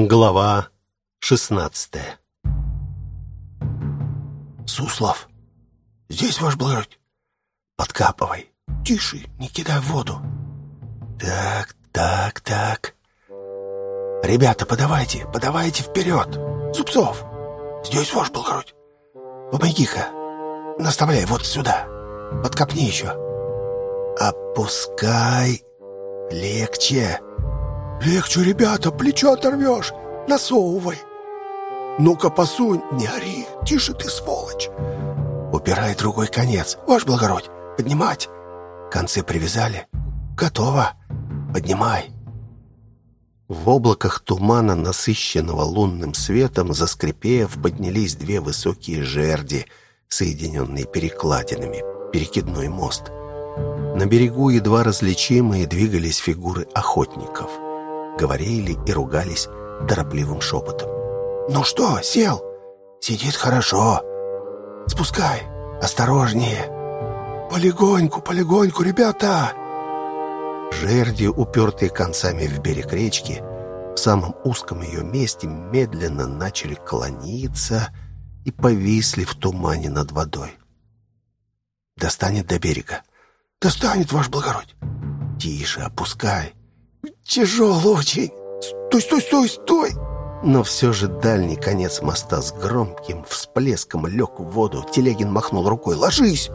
Глава шестнадцатая «Суслов, здесь ваш благородь. Подкапывай. Тише, не кидай в воду. Так, так, так. Ребята, подавайте, подавайте вперед. Зубцов, здесь ваш благородь. Помоги-ка. Наставляй вот сюда. Подкопни еще. Опускай. Легче. Легче, ребята, плечо оторвешь. Насовывай. Ну-ка, посунь. Не ори. Тише ты, сволочь. Упирай другой конец. Ваш благородь, поднимать. Концы привязали. Готово. Поднимай. В облаках тумана, насыщенного лунным светом, заскрипев, поднялись две высокие жерди, соединенные перекладинами. Перекидной мост. На берегу едва различимые двигались фигуры охотников — говорили и ругались торопливым шепотом. «Ну что, сел? Сидит хорошо. Спускай, осторожнее. Полегоньку, полегоньку, ребята!» Жерди, упертые концами в берег речки, в самом узком ее месте медленно начали клониться и повисли в тумане над водой. «Достанет до берега». «Достанет, ваш благородь». «Тише, опускай. Тяжел очень. Стой, стой, стой, стой!» Но все же дальний конец моста с громким всплеском лег в воду. Телегин махнул рукой. «Ложись!»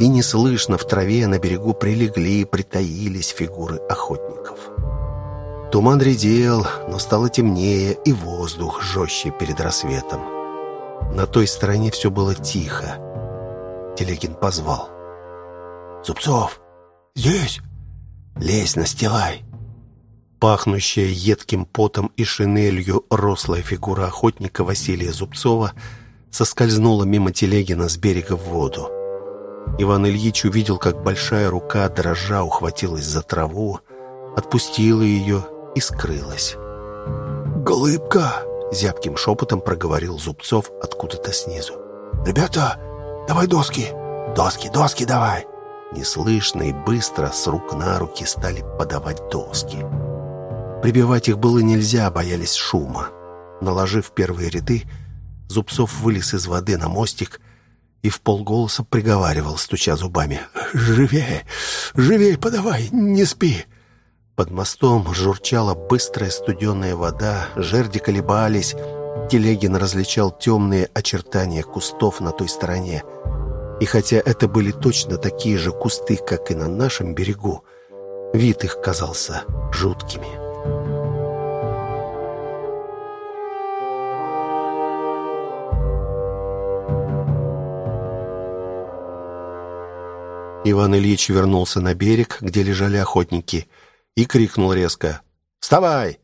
И неслышно в траве на берегу прилегли и притаились фигуры охотников. Туман редел, но стало темнее, и воздух жестче перед рассветом. На той стороне все было тихо. Телегин позвал. «Зубцов, здесь!» Лезь, настилай!» Пахнущая едким потом и шинелью рослая фигура охотника Василия Зубцова соскользнула мимо Телегина с берега в воду. Иван Ильич увидел, как большая рука дрожа ухватилась за траву, отпустила ее и скрылась. «Голыбка!» — зябким шепотом проговорил Зубцов откуда-то снизу. «Ребята, давай доски! Доски, доски давай!» Неслышно и быстро с рук на руки стали подавать доски. Прибивать их было нельзя, боялись шума. Наложив первые ряды, Зубцов вылез из воды на мостик и в полголоса приговаривал, стуча зубами. «Живей! Живей подавай! Не спи!» Под мостом журчала быстрая студеная вода, жерди колебались. Телегин различал темные очертания кустов на той стороне. И хотя это были точно такие же кусты, как и на нашем берегу, вид их казался жуткими. Иван Ильич вернулся на берег, где лежали охотники, и крикнул резко «Вставай!».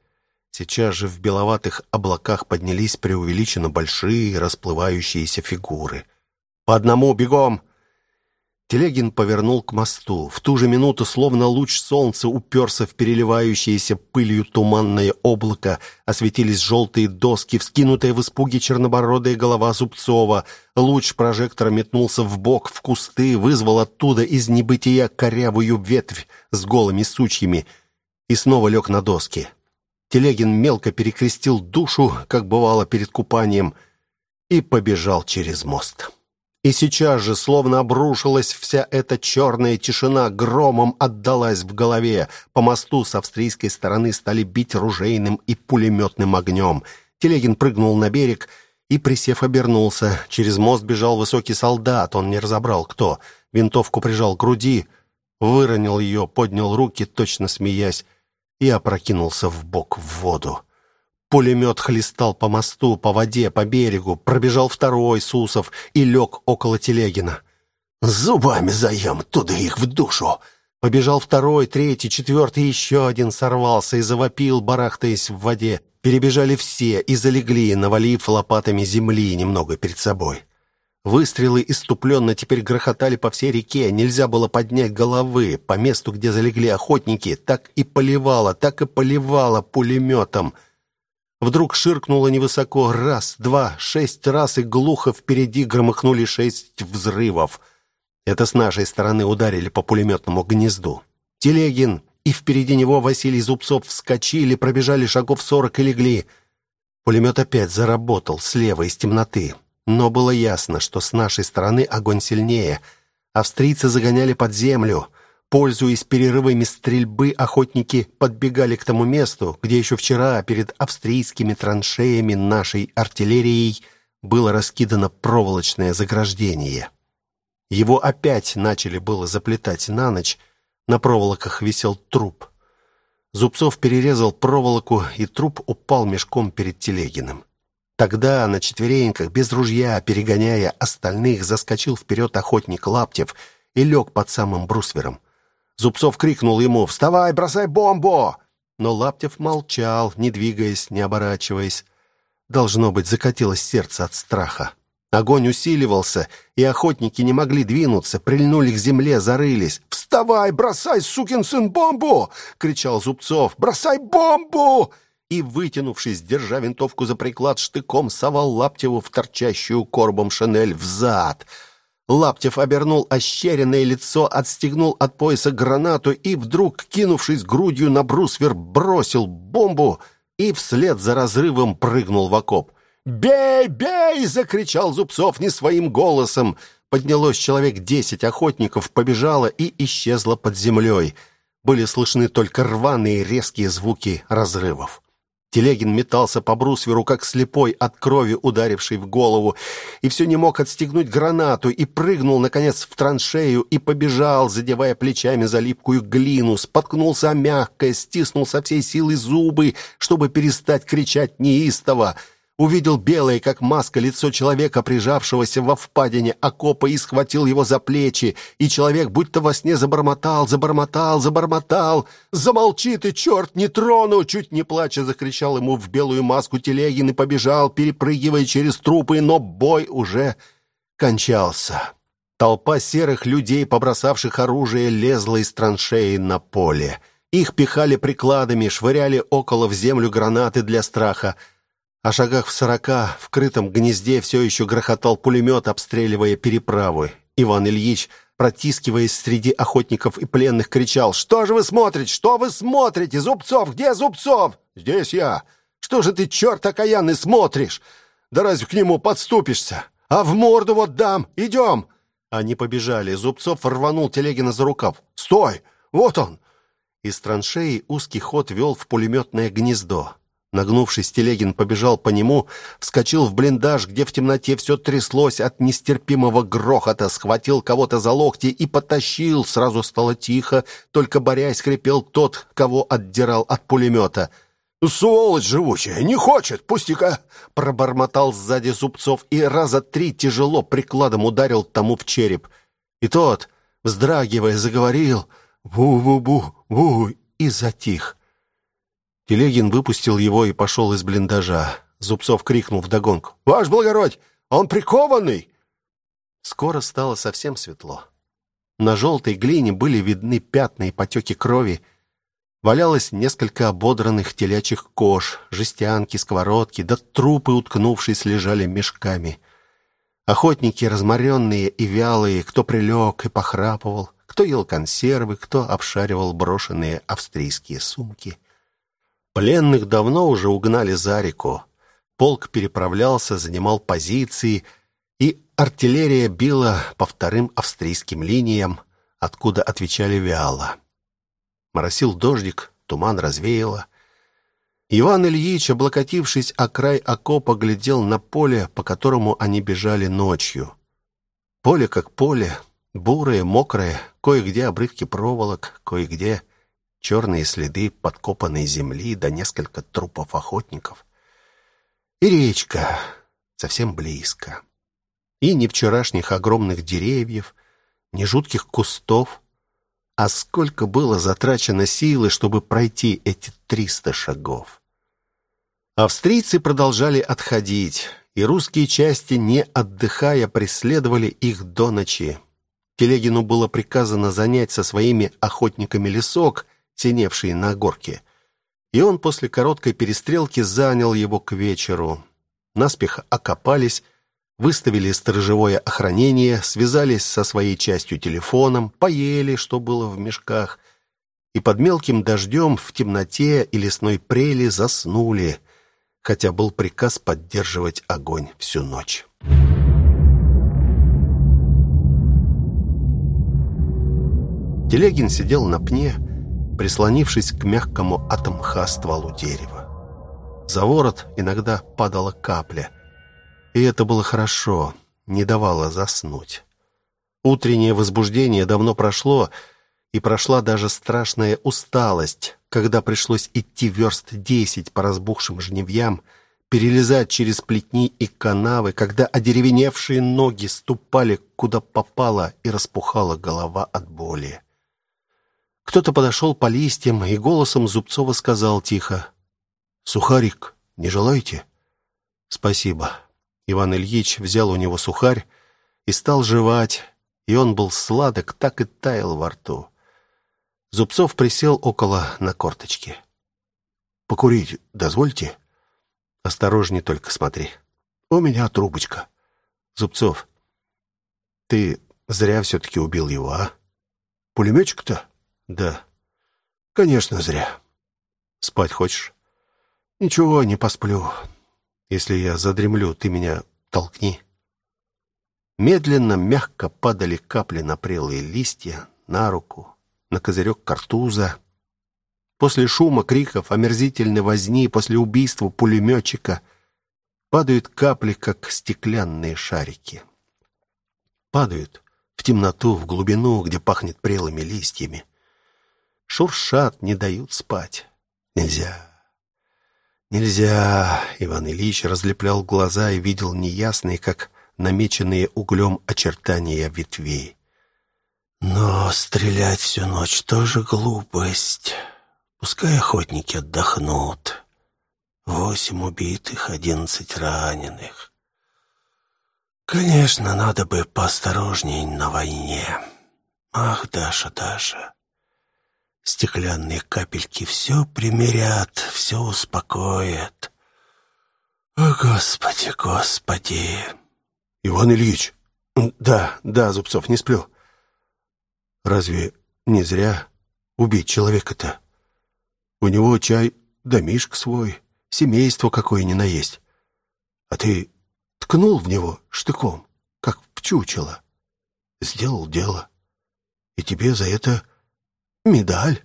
Сейчас же в беловатых облаках поднялись преувеличенно большие расплывающиеся фигуры – по одному, бегом!» Телегин повернул к мосту. В ту же минуту, словно луч солнца, уперся в переливающееся пылью туманное облако. Осветились желтые доски, вскинутая в испуге чернобородая голова Зубцова. Луч прожектора метнулся в бок, в кусты, вызвал оттуда из небытия корявую ветвь с голыми сучьями и снова лег на доски. Телегин мелко перекрестил душу, как бывало перед купанием, и побежал через мост. И сейчас же, словно обрушилась вся эта черная тишина, громом отдалась в голове. По мосту с австрийской стороны стали бить ружейным и пулеметным огнем. Телегин прыгнул на берег и, присев, обернулся. Через мост бежал высокий солдат, он не разобрал, кто. Винтовку прижал к груди, выронил ее, поднял руки, точно смеясь, и опрокинулся в бок в воду. Пулемет хлестал по мосту, по воде, по берегу. Пробежал второй Сусов и лег около Телегина. «Зубами заем, туда их в душу!» Побежал второй, третий, четвертый, еще один сорвался и завопил, барахтаясь в воде. Перебежали все и залегли, навалив лопатами земли немного перед собой. Выстрелы иступленно теперь грохотали по всей реке. Нельзя было поднять головы. По месту, где залегли охотники, так и поливало, так и поливало пулеметом — Вдруг ширкнуло невысоко раз, два, шесть раз, и глухо впереди громыхнули шесть взрывов. Это с нашей стороны ударили по пулеметному гнезду. Телегин и впереди него Василий Зубцов вскочили, пробежали шагов сорок и легли. Пулемет опять заработал слева из темноты. Но было ясно, что с нашей стороны огонь сильнее. Австрийцы загоняли под землю. Пользуясь перерывами стрельбы, охотники подбегали к тому месту, где еще вчера перед австрийскими траншеями нашей артиллерией было раскидано проволочное заграждение. Его опять начали было заплетать на ночь. На проволоках висел труп. Зубцов перерезал проволоку, и труп упал мешком перед Телегиным. Тогда на четвереньках, без ружья, перегоняя остальных, заскочил вперед охотник Лаптев и лег под самым брусвером. Зубцов крикнул ему «Вставай, бросай бомбу!» Но Лаптев молчал, не двигаясь, не оборачиваясь. Должно быть, закатилось сердце от страха. Огонь усиливался, и охотники не могли двинуться, прильнули к земле, зарылись. «Вставай, бросай, сукин сын, бомбу!» — кричал Зубцов. «Бросай бомбу!» и, вытянувшись, держа винтовку за приклад, штыком совал Лаптеву в торчащую коробом шинель в зад. Лаптев обернул ощеренное лицо, отстегнул от пояса гранату и, вдруг, кинувшись грудью на брусвер, бросил бомбу и вслед за разрывом прыгнул в окоп. «Бей, бей!» — закричал Зубцов не своим голосом. Поднялось человек десять охотников, побежало и исчезло под землей. Были слышны только рваные резкие звуки разрывов. Телегин метался по брусверу, как слепой от крови, ударившей в голову, и все не мог отстегнуть гранату, и прыгнул, наконец, в траншею, и побежал, задевая плечами за липкую глину, споткнулся о мягкое, стиснул со всей силы зубы, чтобы перестать кричать неистово увидел белое, как маска, лицо человека, прижавшегося во впадине окопа, и схватил его за плечи, и человек будто во сне забормотал, забормотал, забормотал. «Замолчи ты, черт, не трону!» Чуть не плача закричал ему в белую маску Телегин и побежал, перепрыгивая через трупы, но бой уже кончался. Толпа серых людей, побросавших оружие, лезла из траншеи на поле. Их пихали прикладами, швыряли около в землю гранаты для страха. О шагах в сорока в крытом гнезде все еще грохотал пулемет, обстреливая переправы. Иван Ильич, протискиваясь среди охотников и пленных, кричал «Что же вы смотрите? Что вы смотрите? Зубцов! Где Зубцов?» «Здесь я!» «Что же ты, черт окаянный, смотришь? Да разве к нему подступишься? А в морду вот дам! Идем!» Они побежали. Зубцов рванул Телегина за рукав. «Стой! Вот он!» Из траншеи узкий ход вел в пулеметное гнездо. Нагнувшись, Телегин побежал по нему, вскочил в блиндаж, где в темноте все тряслось от нестерпимого грохота, схватил кого-то за локти и потащил. Сразу стало тихо, только борясь хрипел тот, кого отдирал от пулемета. «Сволочь живучая! Не хочет! Пусти-ка!» Пробормотал сзади Зубцов и раза три тяжело прикладом ударил тому в череп. И тот, вздрагивая, заговорил «Бу-бу-бу-бу» и затих. Телегин выпустил его и пошел из блиндажа. Зубцов крикнул вдогонку. «Ваш благородь, он прикованный!» Скоро стало совсем светло. На желтой глине были видны пятна и потеки крови. Валялось несколько ободранных телячьих кож, жестянки, сковородки, да трупы, уткнувшись, лежали мешками. Охотники, разморенные и вялые, кто прилег и похрапывал, кто ел консервы, кто обшаривал брошенные австрийские сумки. Пленных давно уже угнали за реку. Полк переправлялся, занимал позиции, и артиллерия била по вторым австрийским линиям, откуда отвечали вяло. Моросил дождик, туман развеяло. Иван Ильич, облокотившись о край окопа, глядел на поле, по которому они бежали ночью. Поле как поле, бурое, мокрое, кое-где обрывки проволок, кое-где черные следы подкопанной земли да несколько трупов охотников. И речка совсем близко. И ни вчерашних огромных деревьев, ни жутких кустов. А сколько было затрачено силы, чтобы пройти эти триста шагов. Австрийцы продолжали отходить, и русские части, не отдыхая, преследовали их до ночи. Телегину было приказано занять со своими охотниками лесок синевший на горке. И он после короткой перестрелки занял его к вечеру. Наспех окопались, выставили сторожевое охранение, связались со своей частью телефоном, поели, что было в мешках, и под мелким дождем в темноте и лесной прели заснули, хотя был приказ поддерживать огонь всю ночь. Телегин сидел на пне, прислонившись к мягкому от мха стволу дерева. За ворот иногда падала капля, и это было хорошо, не давало заснуть. Утреннее возбуждение давно прошло, и прошла даже страшная усталость, когда пришлось идти верст десять по разбухшим жневьям, перелезать через плетни и канавы, когда одеревеневшие ноги ступали куда попало и распухала голова от боли. Кто-то подошел по листьям и голосом Зубцова сказал тихо. «Сухарик, не желаете?» «Спасибо». Иван Ильич взял у него сухарь и стал жевать, и он был сладок, так и таял во рту. Зубцов присел около на корточки. «Покурить дозвольте?» «Осторожней только смотри. У меня трубочка». «Зубцов, ты зря все-таки убил его, а?» «Пулеметчик-то?» Да. Конечно, зря. Спать хочешь? Ничего, не посплю. Если я задремлю, ты меня толкни. Медленно, мягко падали капли на прелые листья, на руку, на козырек картуза. После шума, криков, омерзительной возни, после убийства пулеметчика падают капли, как стеклянные шарики. Падают в темноту, в глубину, где пахнет прелыми листьями шуршат, не дают спать. Нельзя. Нельзя. Иван Ильич разлеплял глаза и видел неясные, как намеченные углем очертания ветвей. Но стрелять всю ночь тоже глупость. Пускай охотники отдохнут. Восемь убитых, одиннадцать раненых. Конечно, надо бы поосторожней на войне. Ах, Даша, Даша, Стеклянные капельки все примирят, все успокоят. О, Господи, Господи! Иван Ильич! Да, да, Зубцов, не сплю. Разве не зря убить человека-то? У него чай, домишк свой, семейство какое ни наесть. А ты ткнул в него штыком, как в чучело. Сделал дело. И тебе за это Медаль.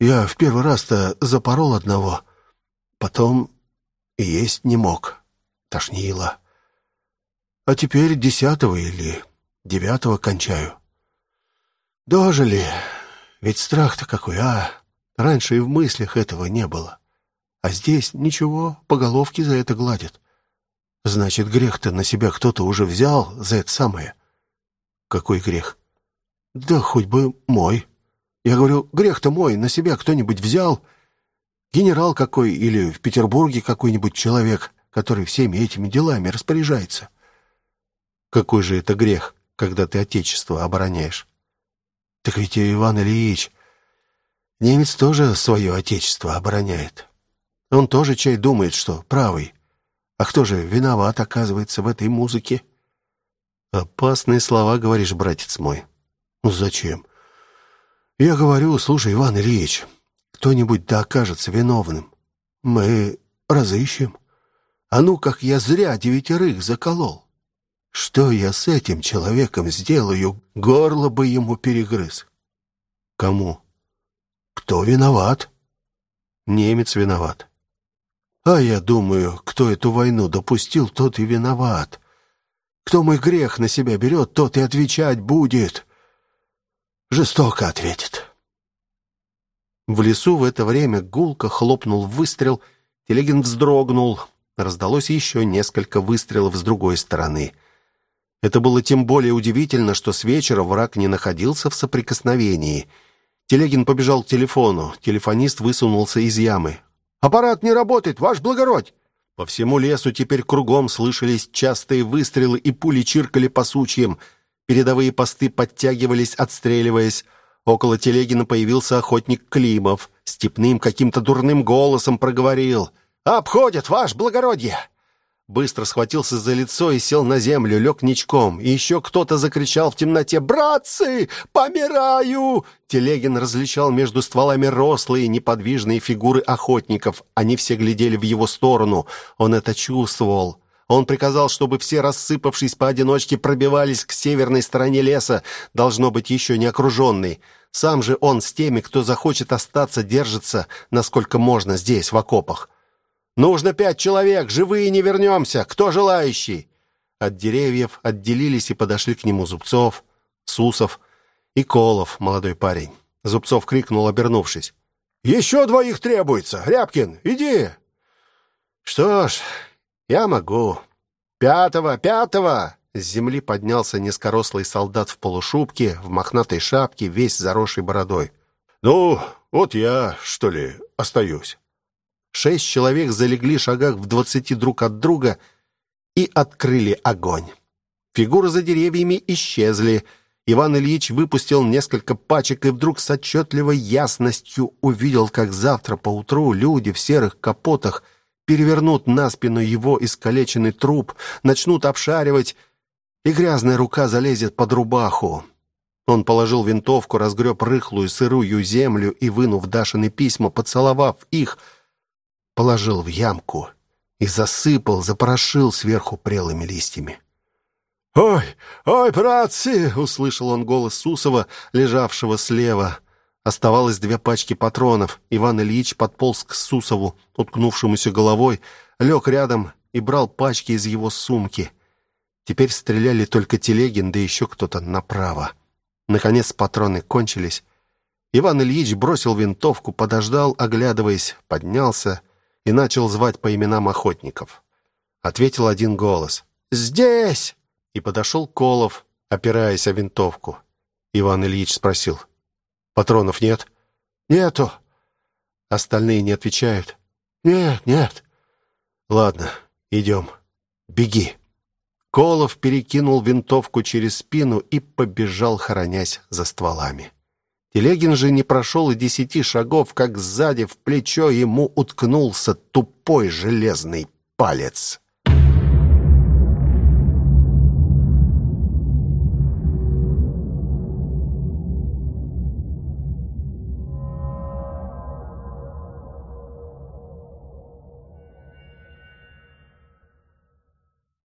Я в первый раз-то запорол одного, потом есть не мог. Тошнило. А теперь десятого или девятого кончаю. Дожили. Ведь страх-то какой, а? Раньше и в мыслях этого не было. А здесь ничего, по головке за это гладят. Значит, грех-то на себя кто-то уже взял за это самое. Какой грех? Да хоть бы мой. Я говорю, грех-то мой, на себя кто-нибудь взял? Генерал какой или в Петербурге какой-нибудь человек, который всеми этими делами распоряжается. Какой же это грех, когда ты отечество обороняешь? Так ведь Иван Ильич, немец тоже свое отечество обороняет. Он тоже чай думает, что правый. А кто же виноват, оказывается, в этой музыке? Опасные слова, говоришь, братец мой. Ну зачем? Я говорю, слушай, Иван Ильич, кто-нибудь да окажется виновным. Мы разыщем. А ну, как я зря девятерых заколол. Что я с этим человеком сделаю? Горло бы ему перегрыз. Кому? Кто виноват? Немец виноват. А я думаю, кто эту войну допустил, тот и виноват. Кто мой грех на себя берет, тот и отвечать будет жестоко ответит. В лесу в это время гулко хлопнул выстрел, Телегин вздрогнул. Раздалось еще несколько выстрелов с другой стороны. Это было тем более удивительно, что с вечера враг не находился в соприкосновении. Телегин побежал к телефону. Телефонист высунулся из ямы. «Аппарат не работает, ваш благородь!» По всему лесу теперь кругом слышались частые выстрелы, и пули чиркали по сучьям — Передовые посты подтягивались, отстреливаясь. Около Телегина появился охотник Климов. Степным каким-то дурным голосом проговорил. «Обходят, ваш благородие! быстро схватился за лицо и сел на землю, лег ничком. И еще кто-то закричал в темноте «Братцы, помираю!» Телегин различал между стволами рослые неподвижные фигуры охотников. Они все глядели в его сторону. Он это чувствовал. Он приказал, чтобы все, рассыпавшись поодиночке, пробивались к северной стороне леса, должно быть еще не окруженный. Сам же он с теми, кто захочет остаться, держится, насколько можно, здесь, в окопах. Нужно пять человек, живые не вернемся. Кто желающий? От деревьев отделились и подошли к нему Зубцов, Сусов и Колов, молодой парень. Зубцов крикнул, обернувшись: «Еще двоих требуется. Рябкин, иди!» «Что ж, я могу. Пятого, пятого!» С земли поднялся низкорослый солдат в полушубке, в мохнатой шапке, весь заросший бородой. «Ну, вот я, что ли, остаюсь». Шесть человек залегли шагах в двадцати друг от друга и открыли огонь. Фигуры за деревьями исчезли. Иван Ильич выпустил несколько пачек и вдруг с отчетливой ясностью увидел, как завтра поутру люди в серых капотах перевернут на спину его искалеченный труп, начнут обшаривать, и грязная рука залезет под рубаху. Он положил винтовку, разгреб рыхлую сырую землю и, вынув Дашины письма, поцеловав их, положил в ямку и засыпал, запорошил сверху прелыми листьями. «Ой, ой, братцы!» — услышал он голос Сусова, лежавшего слева. Оставалось две пачки патронов. Иван Ильич подполз к Сусову, уткнувшемуся головой, лег рядом и брал пачки из его сумки. Теперь стреляли только Телегин, да еще кто-то направо. Наконец патроны кончились. Иван Ильич бросил винтовку, подождал, оглядываясь, поднялся — и начал звать по именам охотников. Ответил один голос. «Здесь!» И подошел Колов, опираясь о винтовку. Иван Ильич спросил. «Патронов нет?» «Нету». Остальные не отвечают. «Нет, нет». «Ладно, идем. Беги». Колов перекинул винтовку через спину и побежал, хоронясь за стволами. Телегин же не прошел и десяти шагов, как сзади в плечо ему уткнулся тупой железный палец.